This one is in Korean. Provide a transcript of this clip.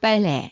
빨래.